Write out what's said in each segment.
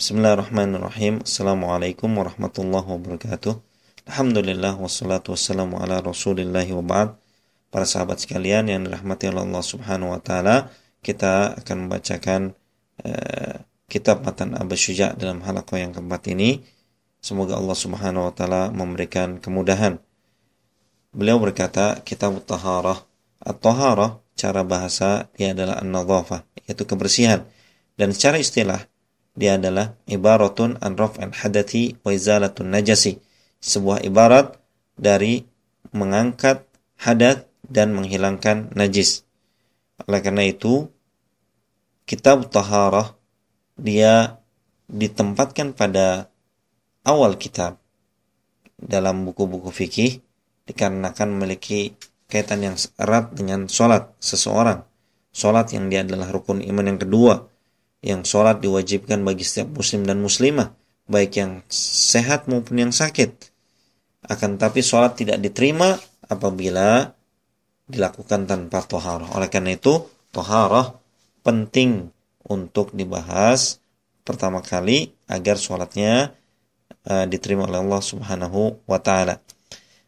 Bismillahirrahmanirrahim. Assalamualaikum warahmatullahi wabarakatuh. Alhamdulillah wassalatu wassalamu ala Rasulillah wa ba'd. Para sahabat sekalian yang dirahmati oleh Allah Subhanahu wa taala, kita akan membacakan uh, kitab Matan Abu Syuja dalam halaqah yang keempat ini. Semoga Allah Subhanahu wa taala memberikan kemudahan. Beliau berkata, Kitab Taharah. At-taharah cara bahasa dia adalah an-nadhafah, yaitu kebersihan. Dan secara istilah dia adalah ibaratun an raf'al hadathi wa izalatun najasi. Sebuah ibarat dari mengangkat hadat dan menghilangkan najis. Oleh karena itu, kitab taharah dia ditempatkan pada awal kitab dalam buku-buku fikih dikarenakan memiliki kaitan yang erat dengan sholat seseorang. Sholat yang dia adalah rukun iman yang kedua yang sholat diwajibkan bagi setiap muslim dan muslimah, baik yang sehat maupun yang sakit. Akan tapi sholat tidak diterima apabila dilakukan tanpa toharah. Oleh karena itu, toharah penting untuk dibahas pertama kali agar sholatnya uh, diterima oleh Allah Subhanahu wa taala.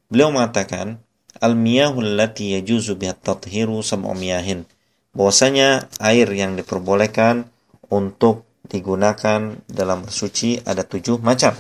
Beliau mengatakan, "Al-miyahul lati yajuzu bihat tathiru sab'u miyahin." Bahwasanya air yang diperbolehkan untuk digunakan dalam bersuci ada tujuh macam.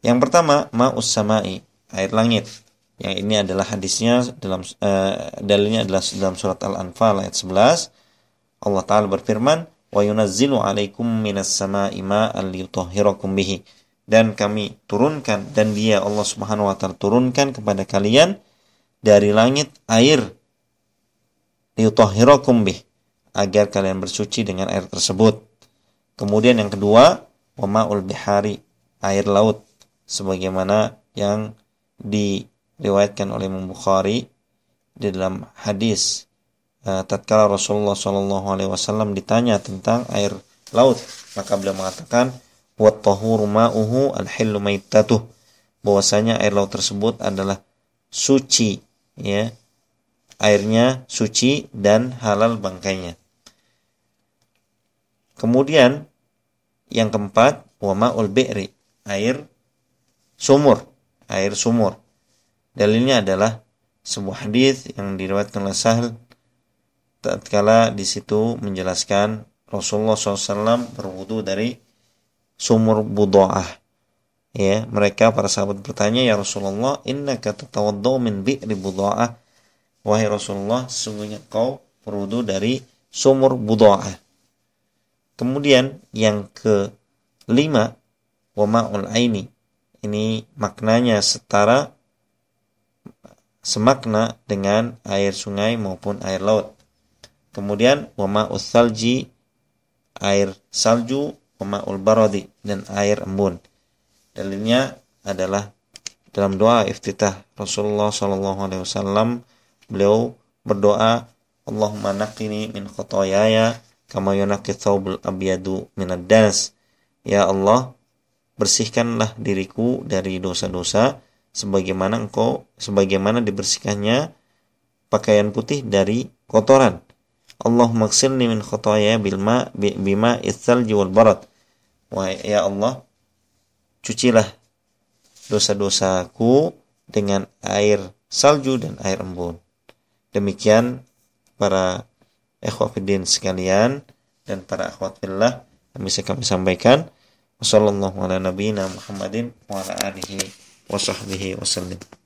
Yang pertama, ma'us samai, air langit. Yang ini adalah hadisnya dalam uh, dalilnya adalah dalam surat Al-Anfal ayat 11. Allah taala berfirman, "Wa yunazzilu 'alaikum minas sama'i ma'an liyutahhirakum bihi." Dan kami turunkan dan Dia Allah Subhanahu wa taala turunkan kepada kalian dari langit air liyutahhirakum bihi agar kalian bersuci dengan air tersebut. Kemudian yang kedua, wama'ul bihari, air laut sebagaimana yang diriwayatkan oleh Imam Bukhari di dalam hadis uh, tatkala Rasulullah Shallallahu alaihi wasallam ditanya tentang air laut, maka beliau mengatakan wa tahuru ma'uhu al-hillu bahwasanya air laut tersebut adalah suci ya airnya suci dan halal bangkainya Kemudian yang keempat, wama'ul bi'ri, air sumur, air sumur. Dalilnya adalah sebuah hadis yang diriwayatkan oleh Sahal tatkala di situ menjelaskan Rasulullah SAW berwudu dari sumur budoah. Ya, mereka para sahabat bertanya, "Ya Rasulullah, innaka tatawaddau min bi'ri budoah?" Wahai Rasulullah, sesungguhnya kau berwudu dari sumur budoah. Kemudian yang kelima, wama'ul aini. Ini maknanya setara semakna dengan air sungai maupun air laut. Kemudian wama'ul salji, air salju, wama'ul barodi, dan air embun. Dalilnya adalah dalam doa iftitah Rasulullah Shallallahu Alaihi Wasallam beliau berdoa Allahumma naqini min khotoyaya kama yunaqi thawbul abyadu minad das. Ya Allah, bersihkanlah diriku dari dosa-dosa sebagaimana engkau sebagaimana dibersihkannya pakaian putih dari kotoran. Allah maksilni min khotoya bilma bima itsal wal barat. Wah, ya Allah, cucilah dosa-dosaku dengan air salju dan air embun. Demikian para ikhwafidin sekalian dan para akhwat fillah yang bisa kami sampaikan. Wassalamualaikum warahmatullahi wabarakatuh.